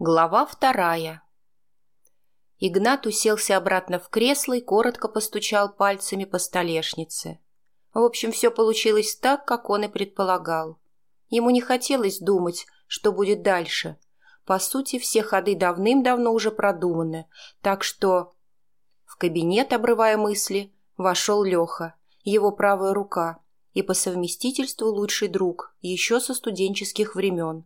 Глава вторая. Игнат уселся обратно в кресло и коротко постучал пальцами по столешнице. В общем, все получилось так, как он и предполагал. Ему не хотелось думать, что будет дальше. По сути, все ходы давным-давно уже продуманы, так что... В кабинет, обрывая мысли, вошел Леха, его правая рука, и по совместительству лучший друг, еще со студенческих времен.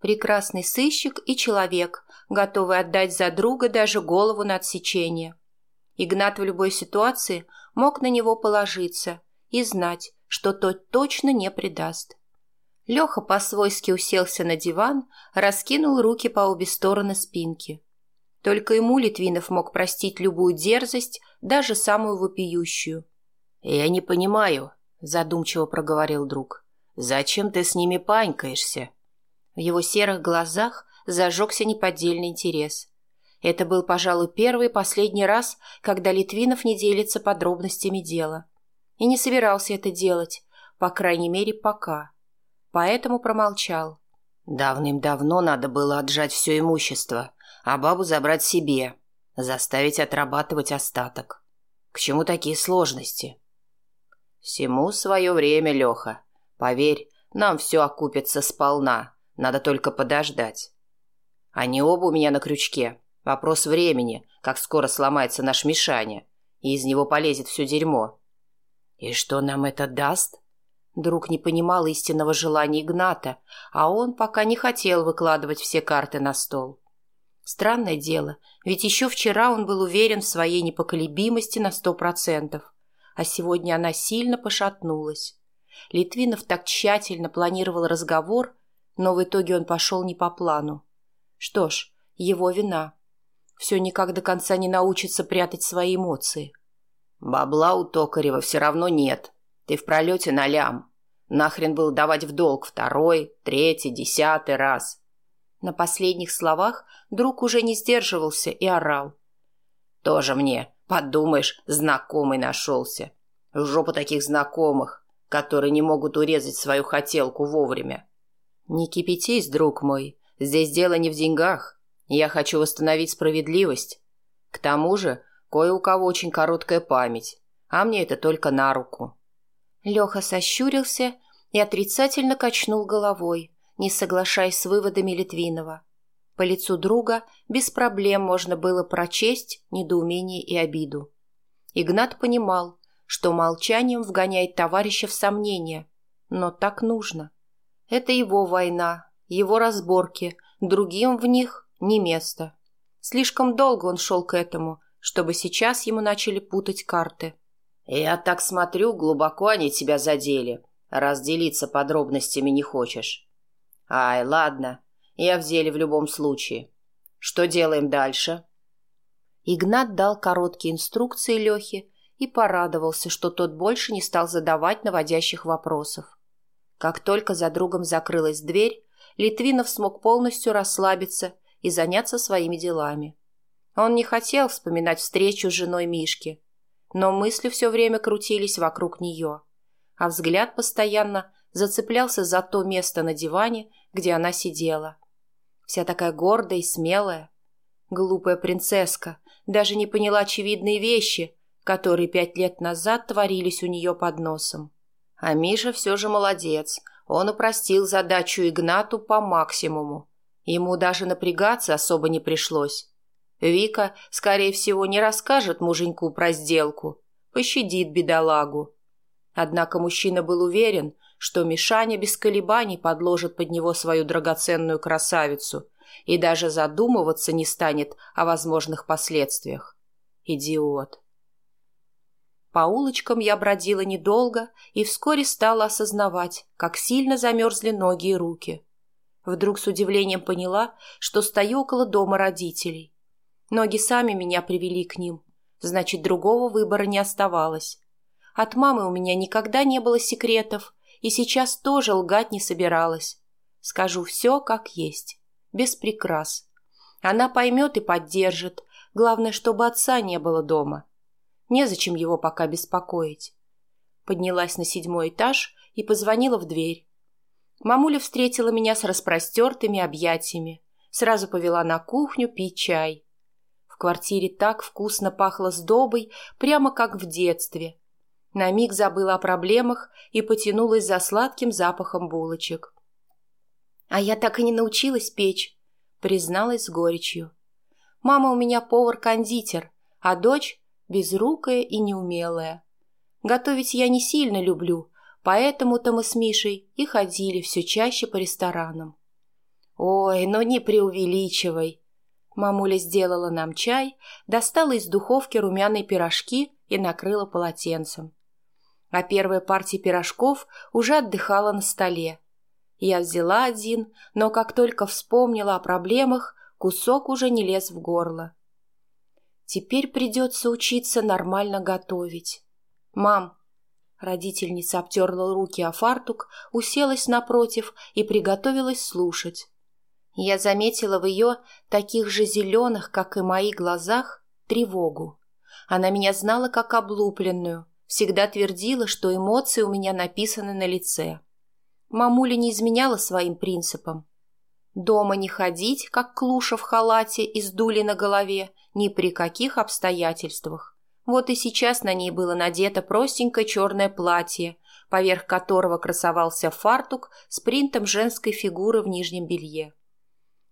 Прекрасный сыщик и человек, готовый отдать за друга даже голову на отсечение. Игнат в любой ситуации мог на него положиться и знать, что тот точно не предаст. Леха по-свойски уселся на диван, раскинул руки по обе стороны спинки. Только ему Литвинов мог простить любую дерзость, даже самую вопиющую. «Я не понимаю», — задумчиво проговорил друг. «Зачем ты с ними панькаешься?» В его серых глазах зажегся неподдельный интерес. Это был, пожалуй, первый и последний раз, когда Литвинов не делится подробностями дела. И не собирался это делать, по крайней мере, пока. Поэтому промолчал. Давным-давно надо было отжать все имущество, а бабу забрать себе, заставить отрабатывать остаток. К чему такие сложности? Всему свое время, Леха. Поверь, нам все окупится сполна. Надо только подождать. Они оба у меня на крючке. Вопрос времени, как скоро сломается наш Мишаня, и из него полезет все дерьмо. И что нам это даст? Друг не понимал истинного желания Игната, а он пока не хотел выкладывать все карты на стол. Странное дело, ведь еще вчера он был уверен в своей непоколебимости на сто процентов, а сегодня она сильно пошатнулась. Литвинов так тщательно планировал разговор, но в итоге он пошел не по плану. Что ж, его вина. Все никак до конца не научится прятать свои эмоции. «Бабла у Токарева все равно нет. Ты в пролете на лям. Нахрен был давать в долг второй, третий, десятый раз». На последних словах друг уже не сдерживался и орал. «Тоже мне, подумаешь, знакомый нашелся. В жопу таких знакомых, которые не могут урезать свою хотелку вовремя. «Не кипятись, друг мой. Здесь дело не в деньгах. Я хочу восстановить справедливость. К тому же, кое у кого очень короткая память, а мне это только на руку». Леха сощурился и отрицательно качнул головой, не соглашаясь с выводами Литвинова. По лицу друга без проблем можно было прочесть недоумение и обиду. Игнат понимал, что молчанием вгоняет товарища в сомнение, но так нужно. Это его война, его разборки, другим в них не место. Слишком долго он шел к этому, чтобы сейчас ему начали путать карты. «Я так смотрю, глубоко они тебя задели, раз делиться подробностями не хочешь». «Ай, ладно, я в деле в любом случае. Что делаем дальше?» Игнат дал короткие инструкции Лехе и порадовался, что тот больше не стал задавать наводящих вопросов. Как только за другом закрылась дверь, Литвинов смог полностью расслабиться и заняться своими делами. Он не хотел вспоминать встречу с женой Мишки, но мысли все время крутились вокруг нее, а взгляд постоянно зацеплялся за то место на диване, где она сидела. Вся такая гордая и смелая. Глупая принцесска даже не поняла очевидные вещи, которые пять лет назад творились у нее под носом. А Миша все же молодец. Он упростил задачу Игнату по максимуму. Ему даже напрягаться особо не пришлось. Вика, скорее всего, не расскажет муженьку про сделку, пощадит бедолагу. Однако мужчина был уверен, что Мишаня без колебаний подложит под него свою драгоценную красавицу и даже задумываться не станет о возможных последствиях. Идиот. По улочкам я бродила недолго и вскоре стала осознавать, как сильно замерзли ноги и руки. Вдруг с удивлением поняла, что стою около дома родителей. Ноги сами меня привели к ним, значит, другого выбора не оставалось. От мамы у меня никогда не было секретов, и сейчас тоже лгать не собиралась. Скажу все, как есть, без прикрас. Она поймет и поддержит, главное, чтобы отца не было дома. Незачем его пока беспокоить. Поднялась на седьмой этаж и позвонила в дверь. Мамуля встретила меня с распростертыми объятиями, сразу повела на кухню пить чай. В квартире так вкусно пахло сдобой, прямо как в детстве. На миг забыла о проблемах и потянулась за сладким запахом булочек. «А я так и не научилась печь», — призналась с горечью. «Мама у меня повар-кондитер, а дочь — безрукая и неумелая. Готовить я не сильно люблю, поэтому-то мы с Мишей и ходили все чаще по ресторанам». «Ой, ну не преувеличивай!» Мамуля сделала нам чай, достала из духовки румяные пирожки и накрыла полотенцем. А первая партия пирожков уже отдыхала на столе. Я взяла один, но как только вспомнила о проблемах, кусок уже не лез в горло. Теперь придется учиться нормально готовить. «Мам!» Родительница обтерла руки о фартук, уселась напротив и приготовилась слушать. Я заметила в ее, таких же зеленых, как и мои глазах, тревогу. Она меня знала как облупленную, всегда твердила, что эмоции у меня написаны на лице. Мамуля не изменяла своим принципам. Дома не ходить, как клуша в халате и с дули на голове, ни при каких обстоятельствах. Вот и сейчас на ней было надето простенькое черное платье, поверх которого красовался фартук с принтом женской фигуры в нижнем белье.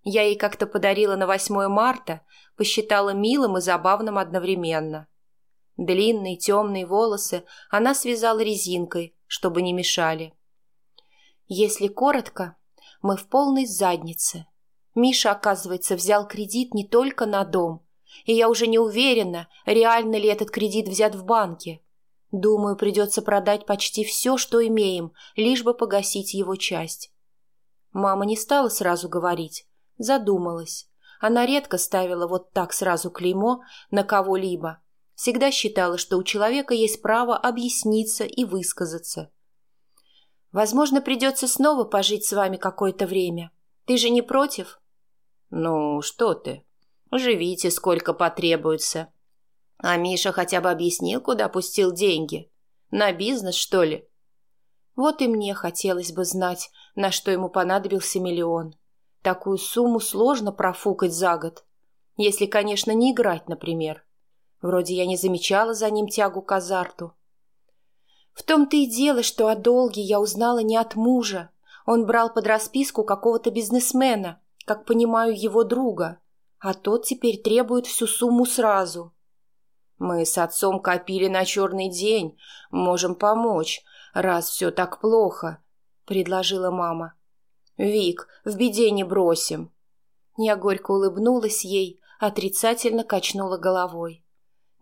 Я ей как-то подарила на 8 марта, посчитала милым и забавным одновременно. Длинные темные волосы она связала резинкой, чтобы не мешали. Если коротко, мы в полной заднице. Миша, оказывается, взял кредит не только на дом, и я уже не уверена, реально ли этот кредит взят в банке. Думаю, придется продать почти все, что имеем, лишь бы погасить его часть. Мама не стала сразу говорить, Задумалась. Она редко ставила вот так сразу клеймо на кого-либо. Всегда считала, что у человека есть право объясниться и высказаться. «Возможно, придется снова пожить с вами какое-то время. Ты же не против?» «Ну, что ты. Живите, сколько потребуется. А Миша хотя бы объяснил, куда пустил деньги. На бизнес, что ли?» Вот и мне хотелось бы знать, на что ему понадобился миллион. Такую сумму сложно профукать за год. Если, конечно, не играть, например. Вроде я не замечала за ним тягу к азарту. В том-то и дело, что о долге я узнала не от мужа. Он брал под расписку какого-то бизнесмена, как понимаю, его друга. А тот теперь требует всю сумму сразу. Мы с отцом копили на черный день. Можем помочь, раз все так плохо, — предложила мама. «Вик, в беде не бросим». Я горько улыбнулась ей, отрицательно качнула головой.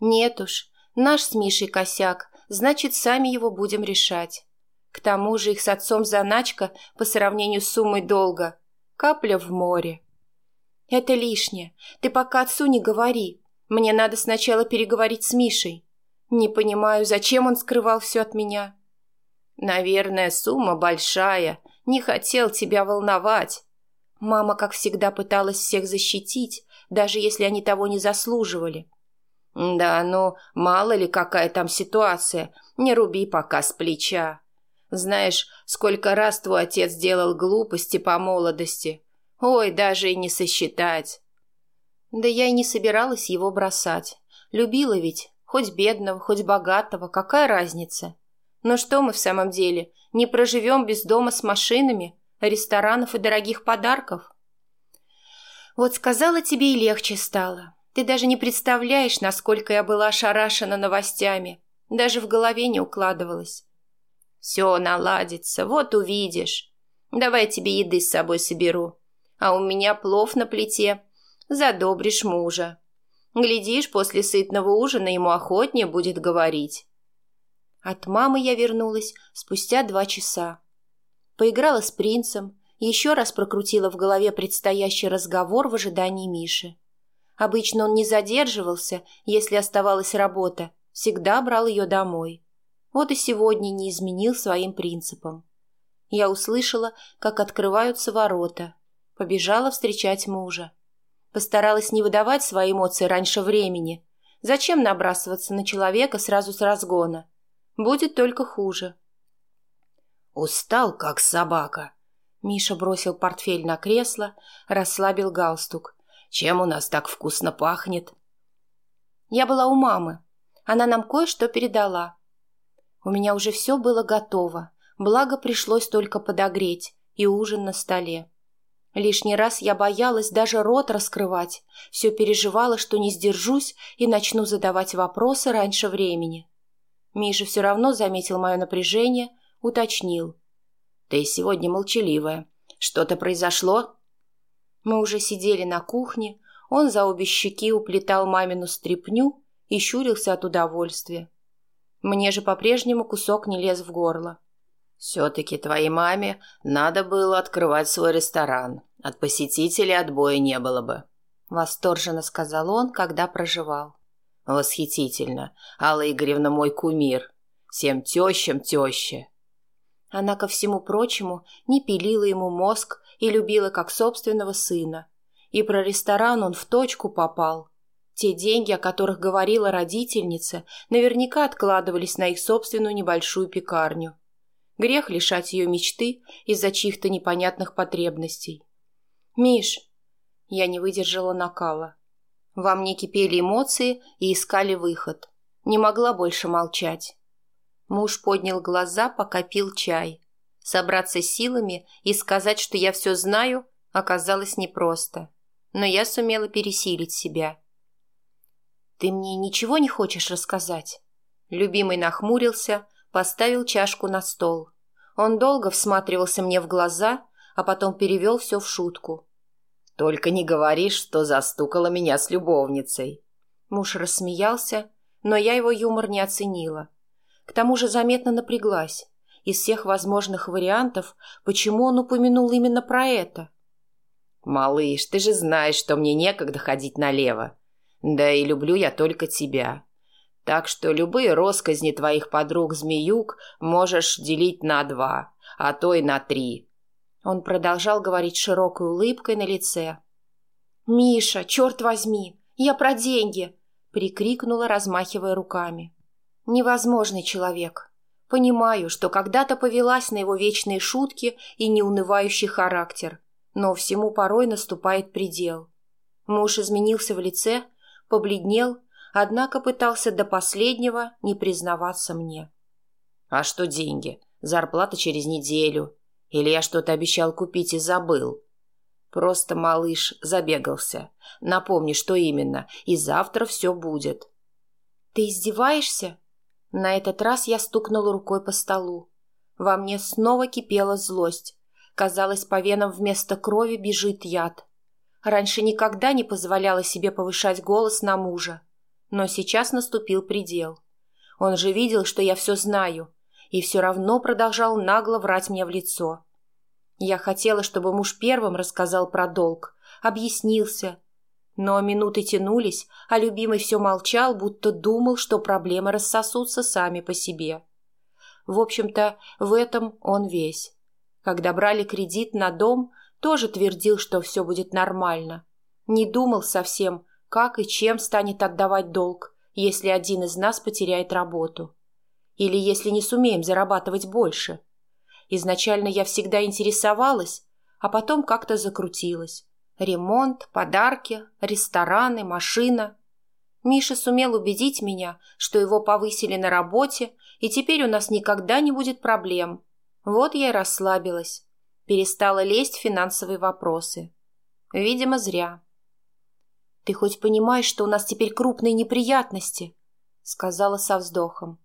«Нет уж, наш с Мишей косяк, значит, сами его будем решать. К тому же их с отцом заначка по сравнению с суммой долга. Капля в море». «Это лишнее. Ты пока отцу не говори. Мне надо сначала переговорить с Мишей. Не понимаю, зачем он скрывал все от меня». «Наверное, сумма большая, не хотел тебя волновать. Мама, как всегда, пыталась всех защитить, даже если они того не заслуживали. Да, ну, мало ли какая там ситуация, не руби пока с плеча. Знаешь, сколько раз твой отец делал глупости по молодости. Ой, даже и не сосчитать. Да я и не собиралась его бросать. Любила ведь, хоть бедного, хоть богатого, какая разница? Но что мы в самом деле, не проживем без дома с машинами, ресторанов и дорогих подарков? Вот сказала тебе и легче стало. Ты даже не представляешь, насколько я была ошарашена новостями. Даже в голове не укладывалась. Все наладится, вот увидишь. Давай тебе еды с собой соберу. А у меня плов на плите. Задобришь мужа. Глядишь, после сытного ужина ему охотнее будет говорить. От мамы я вернулась спустя два часа. Поиграла с принцем, еще раз прокрутила в голове предстоящий разговор в ожидании Миши. Обычно он не задерживался, если оставалась работа, всегда брал ее домой. Вот и сегодня не изменил своим принципам. Я услышала, как открываются ворота. Побежала встречать мужа. Постаралась не выдавать свои эмоции раньше времени. Зачем набрасываться на человека сразу с разгона? Будет только хуже. Устал, как собака. Миша бросил портфель на кресло, расслабил галстук. «Чем у нас так вкусно пахнет?» «Я была у мамы. Она нам кое-что передала. У меня уже все было готово, благо пришлось только подогреть, и ужин на столе. Лишний раз я боялась даже рот раскрывать, все переживала, что не сдержусь и начну задавать вопросы раньше времени. Миша все равно заметил мое напряжение, уточнил. «Ты сегодня молчаливая. Что-то произошло?» Мы уже сидели на кухне, он за обе щеки уплетал мамину стряпню и щурился от удовольствия. Мне же по-прежнему кусок не лез в горло. «Все-таки твоей маме надо было открывать свой ресторан. От посетителей отбоя не было бы», — восторженно сказал он, когда проживал. «Восхитительно. Алла Игоревна мой кумир. Всем тещам теща». Она, ко всему прочему, не пилила ему мозг и любила как собственного сына. И про ресторан он в точку попал. Те деньги, о которых говорила родительница, наверняка откладывались на их собственную небольшую пекарню. Грех лишать ее мечты из-за чьих-то непонятных потребностей. «Миш!» Я не выдержала накала. Во мне кипели эмоции и искали выход. Не могла больше молчать. Муж поднял глаза, пока пил чай. Собраться силами и сказать, что я все знаю, оказалось непросто. Но я сумела пересилить себя. «Ты мне ничего не хочешь рассказать?» Любимый нахмурился, поставил чашку на стол. Он долго всматривался мне в глаза, а потом перевел все в шутку. «Только не говори, что застукала меня с любовницей». Муж рассмеялся, но я его юмор не оценила. К тому же заметно напряглась. Из всех возможных вариантов, почему он упомянул именно про это? «Малыш, ты же знаешь, что мне некогда ходить налево. Да и люблю я только тебя. Так что любые росказни твоих подруг-змеюк можешь делить на два, а то и на три». Он продолжал говорить широкой улыбкой на лице. «Миша, черт возьми, я про деньги!» — прикрикнула, размахивая руками. «Невозможный человек. Понимаю, что когда-то повелась на его вечные шутки и неунывающий характер, но всему порой наступает предел. Муж изменился в лице, побледнел, однако пытался до последнего не признаваться мне. «А что деньги? Зарплата через неделю. Или я что-то обещал купить и забыл?» «Просто малыш забегался. Напомни, что именно, и завтра все будет». «Ты издеваешься?» На этот раз я стукнула рукой по столу. Во мне снова кипела злость. Казалось, по венам вместо крови бежит яд. Раньше никогда не позволяла себе повышать голос на мужа. Но сейчас наступил предел. Он же видел, что я все знаю, и все равно продолжал нагло врать мне в лицо. Я хотела, чтобы муж первым рассказал про долг, объяснился. Но минуты тянулись, а любимый все молчал, будто думал, что проблемы рассосутся сами по себе. В общем-то, в этом он весь. Когда брали кредит на дом, тоже твердил, что все будет нормально. Не думал совсем, как и чем станет отдавать долг, если один из нас потеряет работу? Или если не сумеем зарабатывать больше? Изначально я всегда интересовалась, а потом как-то закрутилась. Ремонт, подарки, рестораны, машина. Миша сумел убедить меня, что его повысили на работе, и теперь у нас никогда не будет проблем. Вот я и расслабилась. Перестала лезть в финансовые вопросы. Видимо, зря. «Ты хоть понимаешь, что у нас теперь крупные неприятности?» — сказала со вздохом.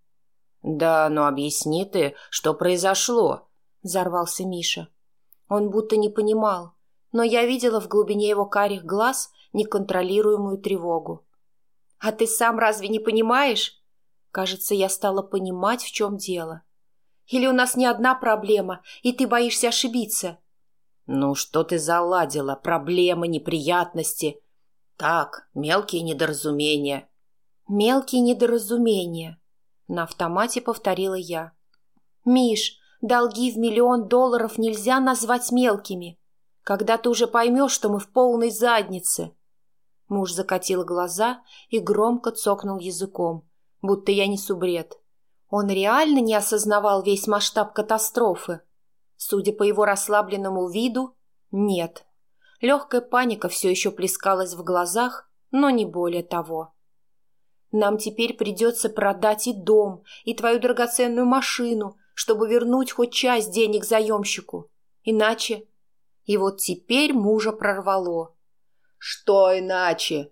«Да, но объясни ты, что произошло?» — взорвался Миша. Он будто не понимал, но я видела в глубине его карих глаз неконтролируемую тревогу. «А ты сам разве не понимаешь?» Кажется, я стала понимать, в чем дело. «Или у нас не одна проблема, и ты боишься ошибиться?» «Ну, что ты заладила? Проблемы, неприятности. Так, мелкие недоразумения. Мелкие недоразумения. На автомате повторила я. Миш, долги в миллион долларов нельзя назвать мелкими. Когда ты уже поймешь, что мы в полной заднице. Муж закатил глаза и громко цокнул языком, будто я несу бред. Он реально не осознавал весь масштаб катастрофы. Судя по его расслабленному виду, нет. Легкая паника все еще плескалась в глазах, но не более того. Нам теперь придется продать и дом, и твою драгоценную машину, чтобы вернуть хоть часть денег заемщику. Иначе... И вот теперь мужа прорвало. «Что иначе?»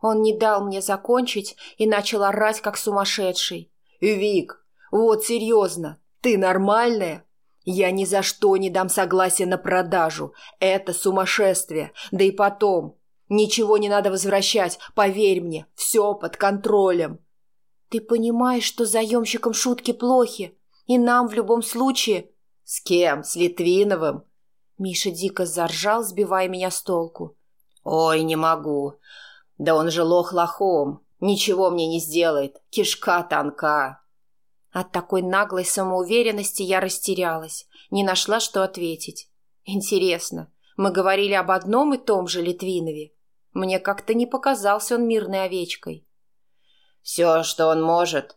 Он не дал мне закончить и начал орать, как сумасшедший. «Вик, вот серьезно, ты нормальная? Я ни за что не дам согласия на продажу. Это сумасшествие. Да и потом. Ничего не надо возвращать, поверь мне, все под контролем». «Ты понимаешь, что заемщикам шутки плохи, и нам в любом случае...» «С кем? С Литвиновым?» Миша дико заржал, сбивая меня с толку. «Ой, не могу. Да он же лох лохом. Ничего мне не сделает. Кишка тонка. От такой наглой самоуверенности я растерялась, не нашла, что ответить. Интересно, мы говорили об одном и том же Литвинове. Мне как-то не показался он мирной овечкой. Все, что он может,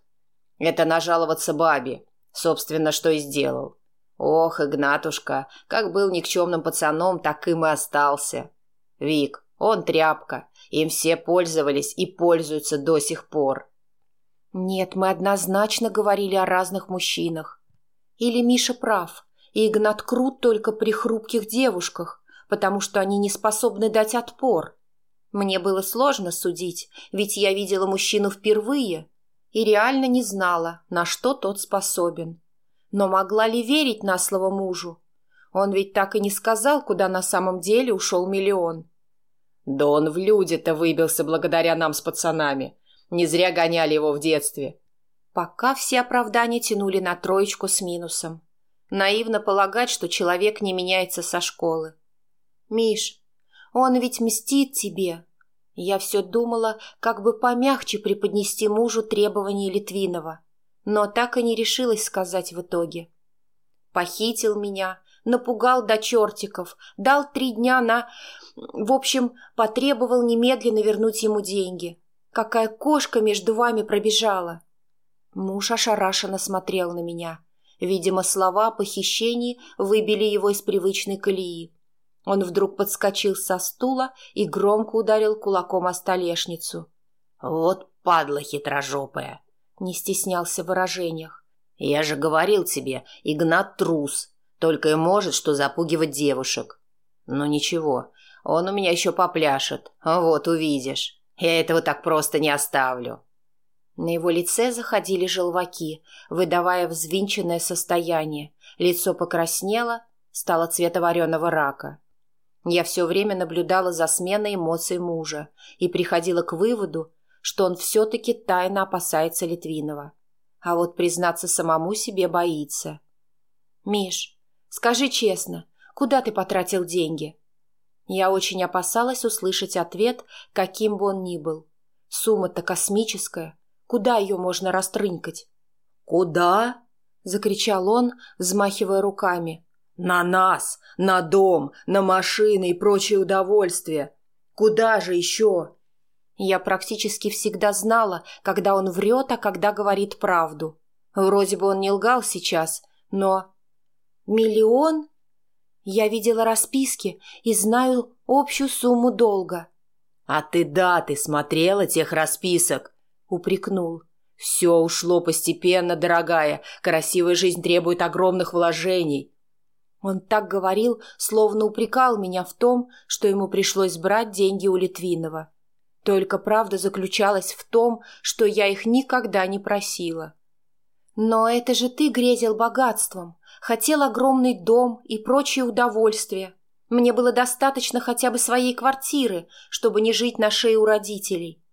это нажаловаться бабе. Собственно, что и сделал. Ох, Игнатушка, как был никчемным пацаном, так им и остался. Вик, он тряпка, им все пользовались и пользуются до сих пор. Нет, мы однозначно говорили о разных мужчинах. Или Миша прав, и Игнат крут только при хрупких девушках, потому что они не способны дать отпор. Мне было сложно судить, ведь я видела мужчину впервые и реально не знала, на что тот способен. Но могла ли верить на слово мужу? Он ведь так и не сказал, куда на самом деле ушел миллион. Да он в люди-то выбился благодаря нам с пацанами. Не зря гоняли его в детстве. Пока все оправдания тянули на троечку с минусом. Наивно полагать, что человек не меняется со школы. «Миш, он ведь мстит тебе». Я все думала, как бы помягче преподнести мужу требования Литвинова, но так и не решилась сказать в итоге. Похитил меня, напугал до чертиков, дал три дня на... В общем, потребовал немедленно вернуть ему деньги. Какая кошка между вами пробежала!» Муж ошарашенно смотрел на меня. Видимо, слова о похищении выбили его из привычной колеи. Он вдруг подскочил со стула и громко ударил кулаком о столешницу. «Вот падла хитрожопая!» Не стеснялся в выражениях. «Я же говорил тебе, Игнат трус. Только и может, что запугивать девушек. Ну ничего, он у меня еще попляшет. Вот увидишь. Я этого так просто не оставлю. На его лице заходили желваки, выдавая взвинченное состояние. Лицо покраснело, стало цвета вареного рака. Я все время наблюдала за сменой эмоций мужа и приходила к выводу, что он все-таки тайно опасается Литвинова. А вот признаться самому себе боится. «Миш, Скажи честно, куда ты потратил деньги?» Я очень опасалась услышать ответ, каким бы он ни был. Сумма-то космическая. Куда ее можно растрынкать? «Куда?» — закричал он, взмахивая руками. «На нас! На дом! На машины и прочие удовольствия! Куда же еще?» Я практически всегда знала, когда он врет, а когда говорит правду. Вроде бы он не лгал сейчас, но Миллион? Я видела расписки и знаю общую сумму долга. А ты да, ты смотрела тех расписок, упрекнул. Все ушло постепенно, дорогая. Красивая жизнь требует огромных вложений. Он так говорил, словно упрекал меня в том, что ему пришлось брать деньги у Литвинова. Только правда заключалась в том, что я их никогда не просила. Но это же ты грезил богатством хотел огромный дом и прочие удовольствия. Мне было достаточно хотя бы своей квартиры, чтобы не жить на шее у родителей.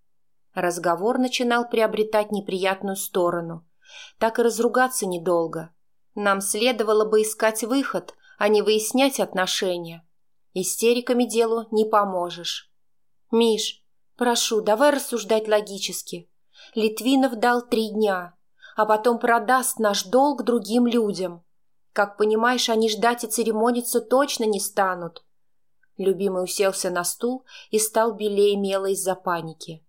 Разговор начинал приобретать неприятную сторону. Так и разругаться недолго. Нам следовало бы искать выход, а не выяснять отношения. Истериками делу не поможешь. Миш, прошу, давай рассуждать логически. Литвинов дал три дня, а потом продаст наш долг другим людям. Как понимаешь, они ждать и церемониться точно не станут. Любимый уселся на стул и стал белее мела из-за паники.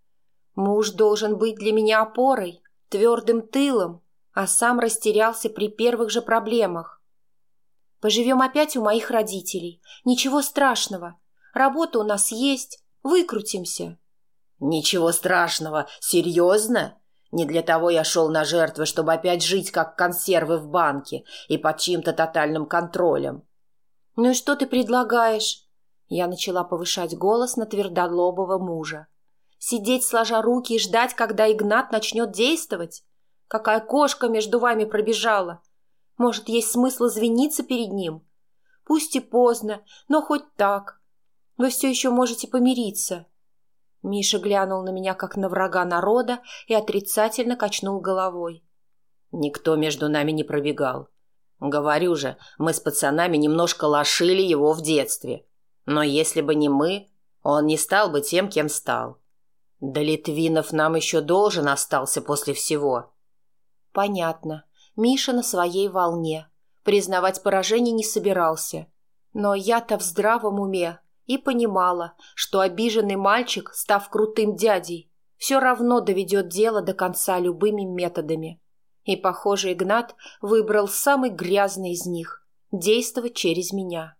Муж должен быть для меня опорой, твердым тылом, а сам растерялся при первых же проблемах. Поживем опять у моих родителей. Ничего страшного. Работа у нас есть. Выкрутимся. Ничего страшного. Серьезно? Не для того я шел на жертвы, чтобы опять жить, как консервы в банке и под чьим-то тотальным контролем. Ну и что ты предлагаешь? Я начала повышать голос на твердолобого мужа. Сидеть сложа руки и ждать, когда Игнат начнет действовать? Какая кошка между вами пробежала? Может, есть смысл извиниться перед ним? Пусть и поздно, но хоть так. Вы все еще можете помириться. Миша глянул на меня, как на врага народа, и отрицательно качнул головой. Никто между нами не пробегал. Говорю же, мы с пацанами немножко лошили его в детстве. Но если бы не мы, он не стал бы тем, кем стал. Да Литвинов нам еще должен остался после всего. Понятно. Миша на своей волне. Признавать поражение не собирался. Но я-то в здравом уме и понимала, что обиженный мальчик, став крутым дядей, все равно доведет дело до конца любыми методами. И, похоже, Игнат выбрал самый грязный из них – действовать через меня.